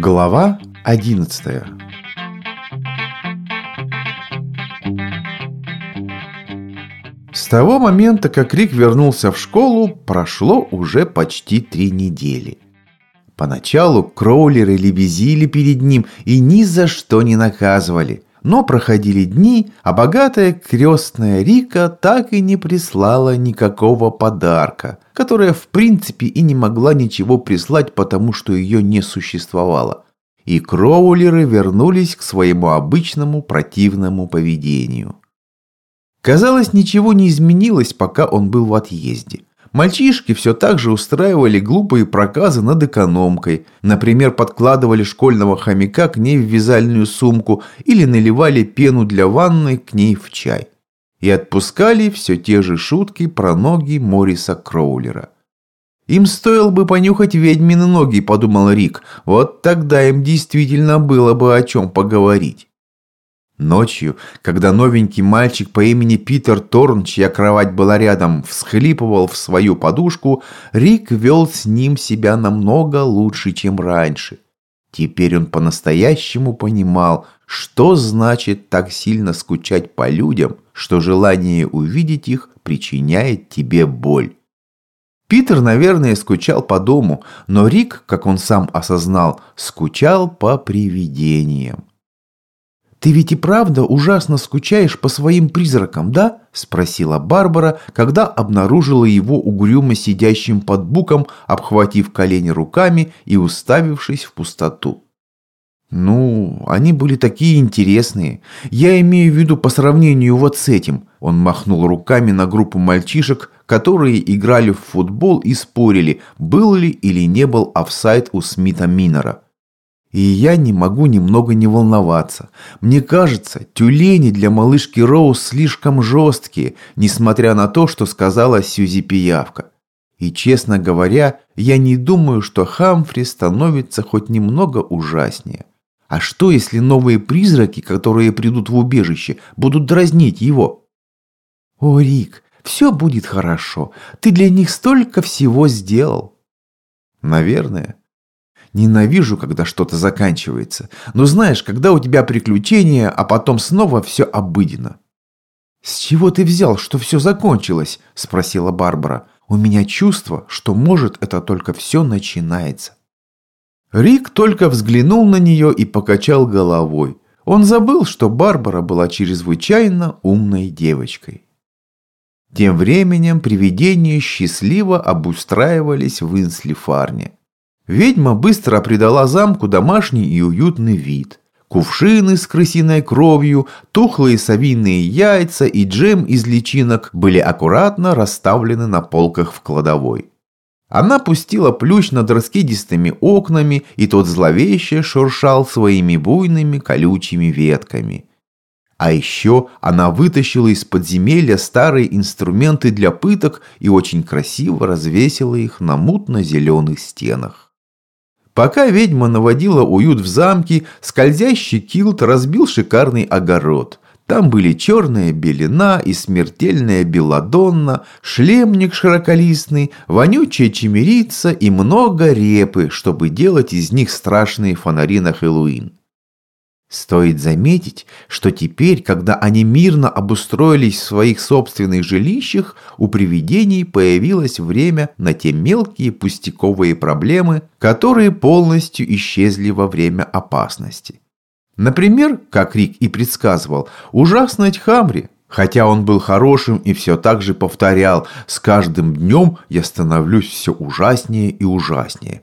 Глава 11 С того момента, как Рик вернулся в школу, прошло уже почти три недели. Поначалу кроулеры лебезили перед ним и ни за что не наказывали. Но проходили дни, а богатая крестная Рика так и не прислала никакого подарка, которая в принципе и не могла ничего прислать, потому что ее не существовало. И кроулеры вернулись к своему обычному противному поведению. Казалось, ничего не изменилось, пока он был в отъезде. Мальчишки все так же устраивали глупые проказы над экономкой. Например, подкладывали школьного хомяка к ней в вязальную сумку или наливали пену для ванны к ней в чай. И отпускали все те же шутки про ноги Мориса Кроулера. «Им стоило бы понюхать ведьмины ноги», – подумал Рик. «Вот тогда им действительно было бы о чем поговорить». Ночью, когда новенький мальчик по имени Питер Торн, чья кровать была рядом, всхлипывал в свою подушку, Рик вел с ним себя намного лучше, чем раньше. Теперь он по-настоящему понимал, что значит так сильно скучать по людям, что желание увидеть их причиняет тебе боль. Питер, наверное, скучал по дому, но Рик, как он сам осознал, скучал по привидениям. «Ты ведь и правда ужасно скучаешь по своим призракам, да?» – спросила Барбара, когда обнаружила его угрюмо сидящим под буком, обхватив колени руками и уставившись в пустоту. «Ну, они были такие интересные. Я имею в виду по сравнению вот с этим». Он махнул руками на группу мальчишек, которые играли в футбол и спорили, был ли или не был офсайд у Смита Минера. И я не могу немного не волноваться. Мне кажется, тюлени для малышки Роуз слишком жесткие, несмотря на то, что сказала Сьюзи Пиявка. И, честно говоря, я не думаю, что Хамфри становится хоть немного ужаснее. А что, если новые призраки, которые придут в убежище, будут дразнить его? О, Рик, все будет хорошо. Ты для них столько всего сделал. Наверное. Ненавижу, когда что-то заканчивается. Но знаешь, когда у тебя приключения, а потом снова все обыденно. «С чего ты взял, что все закончилось?» – спросила Барбара. «У меня чувство, что, может, это только все начинается». Рик только взглянул на нее и покачал головой. Он забыл, что Барбара была чрезвычайно умной девочкой. Тем временем привидения счастливо обустраивались в Инслифарне. Ведьма быстро придала замку домашний и уютный вид. Кувшины с крысиной кровью, тухлые совиные яйца и джем из личинок были аккуратно расставлены на полках в кладовой. Она пустила плющ над раскидистыми окнами, и тот зловеще шуршал своими буйными колючими ветками. А еще она вытащила из подземелья старые инструменты для пыток и очень красиво развесила их на мутно-зеленых стенах. Пока ведьма наводила уют в замке, скользящий килт разбил шикарный огород. Там были черная белина и смертельная белладонна, шлемник широколистный, вонючая чемерица и много репы, чтобы делать из них страшные фонари на Хэллоуин. Стоит заметить, что теперь, когда они мирно обустроились в своих собственных жилищах, у привидений появилось время на те мелкие пустяковые проблемы, которые полностью исчезли во время опасности. Например, как Рик и предсказывал, ужасность Хамри, хотя он был хорошим и все так же повторял «с каждым днем я становлюсь все ужаснее и ужаснее».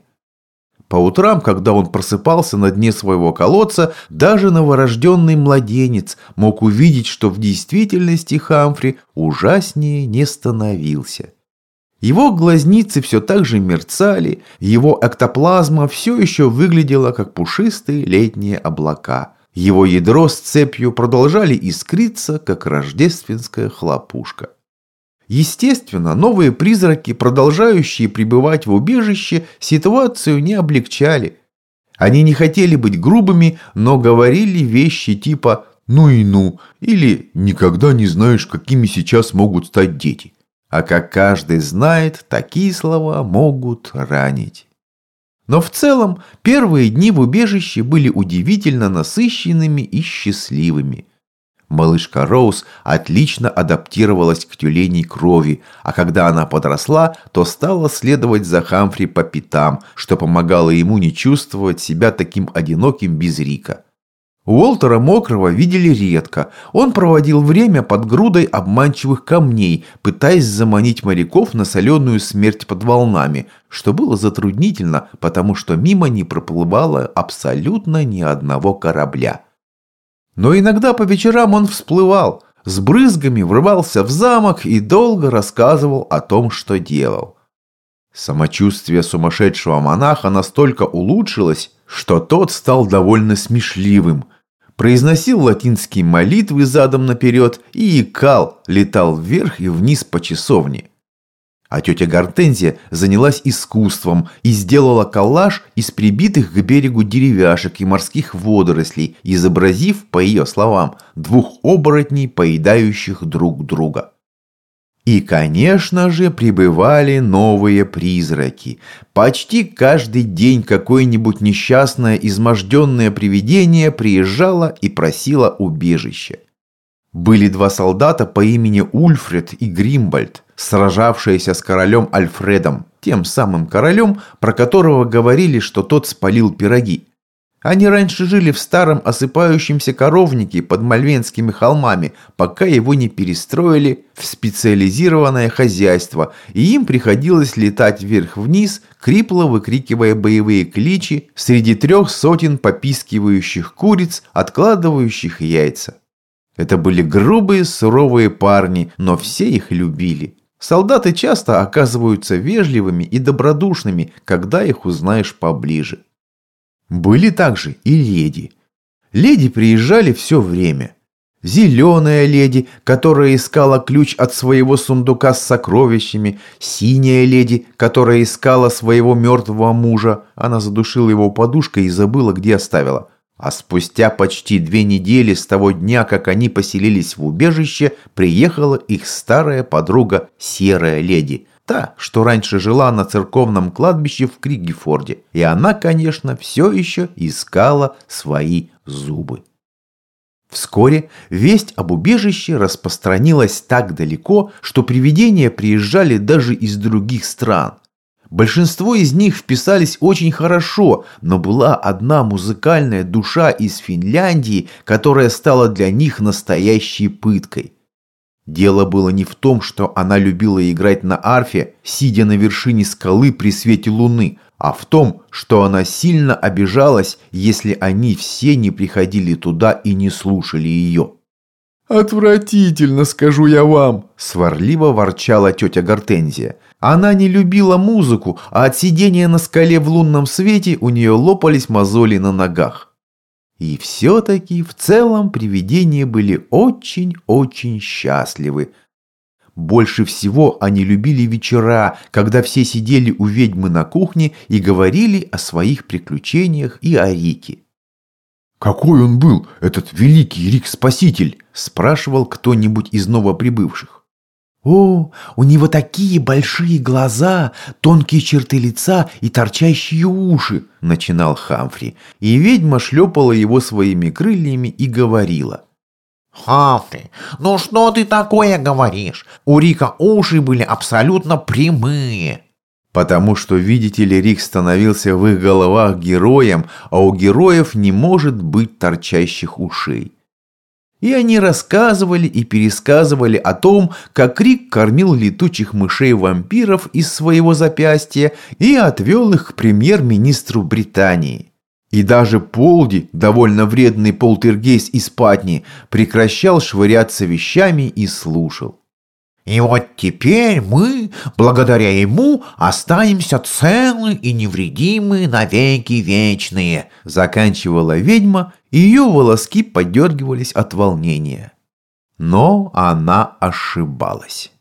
По утрам, когда он просыпался на дне своего колодца, даже новорожденный младенец мог увидеть, что в действительности Хамфри ужаснее не становился. Его глазницы все так же мерцали, его эктоплазма все еще выглядела как пушистые летние облака. Его ядро с цепью продолжали искриться, как рождественская хлопушка. Естественно, новые призраки, продолжающие пребывать в убежище, ситуацию не облегчали. Они не хотели быть грубыми, но говорили вещи типа «ну и ну» или «никогда не знаешь, какими сейчас могут стать дети». А как каждый знает, такие слова могут ранить. Но в целом первые дни в убежище были удивительно насыщенными и счастливыми. Малышка Роуз отлично адаптировалась к тюленей крови, а когда она подросла, то стала следовать за Хамфри по пятам, что помогало ему не чувствовать себя таким одиноким без Рика. Уолтера Мокрого видели редко. Он проводил время под грудой обманчивых камней, пытаясь заманить моряков на соленую смерть под волнами, что было затруднительно, потому что мимо не проплывало абсолютно ни одного корабля. Но иногда по вечерам он всплывал, с брызгами врывался в замок и долго рассказывал о том, что делал. Самочувствие сумасшедшего монаха настолько улучшилось, что тот стал довольно смешливым. Произносил латинские молитвы задом наперед и икал, летал вверх и вниз по часовне. А тетя Гортензия занялась искусством и сделала коллаж из прибитых к берегу деревяшек и морских водорослей, изобразив, по ее словам, двух оборотней, поедающих друг друга. И, конечно же, прибывали новые призраки. Почти каждый день какое-нибудь несчастное, изможденное привидение приезжало и просило убежище. Были два солдата по имени Ульфред и Гримбольд, сражавшиеся с королем Альфредом, тем самым королем, про которого говорили, что тот спалил пироги. Они раньше жили в старом осыпающемся коровнике под Мальвенскими холмами, пока его не перестроили в специализированное хозяйство, и им приходилось летать вверх-вниз, крипло выкрикивая боевые кличи среди трех сотен попискивающих куриц, откладывающих яйца. Это были грубые, суровые парни, но все их любили. Солдаты часто оказываются вежливыми и добродушными, когда их узнаешь поближе. Были также и леди. Леди приезжали все время. Зеленая леди, которая искала ключ от своего сундука с сокровищами, синяя леди, которая искала своего мертвого мужа, она задушила его подушкой и забыла, где оставила – а спустя почти две недели с того дня, как они поселились в убежище, приехала их старая подруга Серая Леди, та, что раньше жила на церковном кладбище в Кригефорде. И она, конечно, все еще искала свои зубы. Вскоре весть об убежище распространилась так далеко, что привидения приезжали даже из других стран – Большинство из них вписались очень хорошо, но была одна музыкальная душа из Финляндии, которая стала для них настоящей пыткой. Дело было не в том, что она любила играть на арфе, сидя на вершине скалы при свете луны, а в том, что она сильно обижалась, если они все не приходили туда и не слушали ее. «Отвратительно, скажу я вам!» – сварливо ворчала тетя Гортензия. Она не любила музыку, а от сидения на скале в лунном свете у нее лопались мозоли на ногах. И все-таки в целом привидения были очень-очень счастливы. Больше всего они любили вечера, когда все сидели у ведьмы на кухне и говорили о своих приключениях и о Рике. «Какой он был, этот великий Рик-спаситель?» – спрашивал кто-нибудь из новоприбывших. «О, у него такие большие глаза, тонкие черты лица и торчащие уши!» – начинал Хамфри. И ведьма шлепала его своими крыльями и говорила. «Хамфри, ну что ты такое говоришь? У Рика уши были абсолютно прямые!» Потому что, видите ли, Рик становился в их головах героем, а у героев не может быть торчащих ушей. И они рассказывали и пересказывали о том, как Рик кормил летучих мышей-вампиров из своего запястья и отвел их к премьер-министру Британии. И даже Полди, довольно вредный полтергейс из Патни, прекращал швыряться вещами и слушал. И вот теперь мы, благодаря ему, останемся целы и невредимы навеки вечные», заканчивала ведьма, и ее волоски подергивались от волнения. Но она ошибалась.